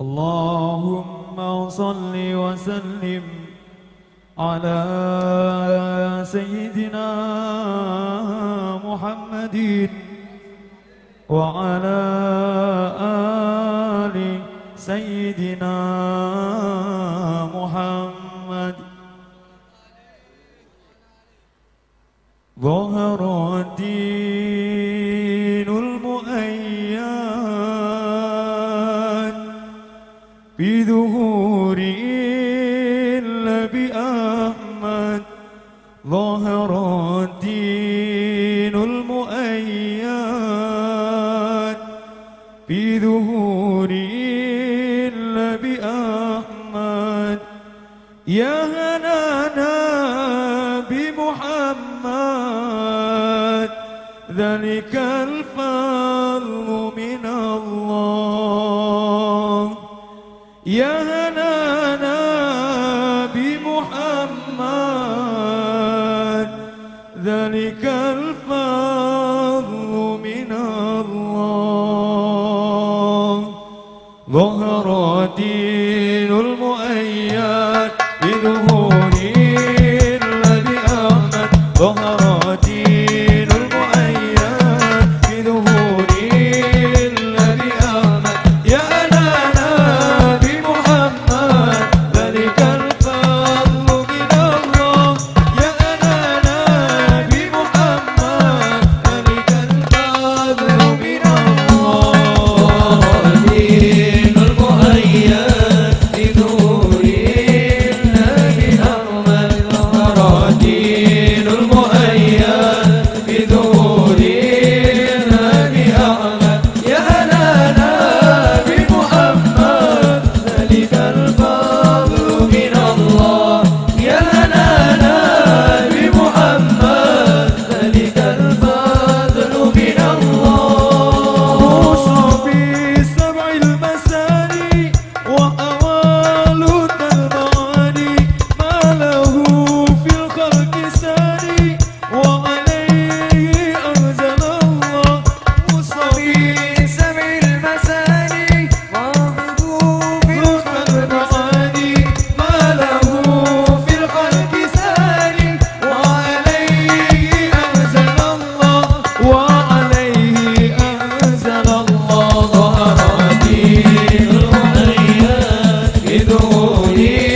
اللهم صل وسلم على سيدنا محمد وعلى آل سيدنا محمد. ظهر الدين النبي أحمد ظهر الدين المؤيد. بظهور النبي أحمد يا هنانا بمحمد. ذلك الفضل من الله. يا ذلك الفضل من الله. ظهر دين Suni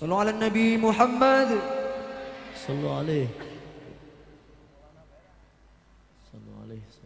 صلوا على النبي محمد. صلوا عليه.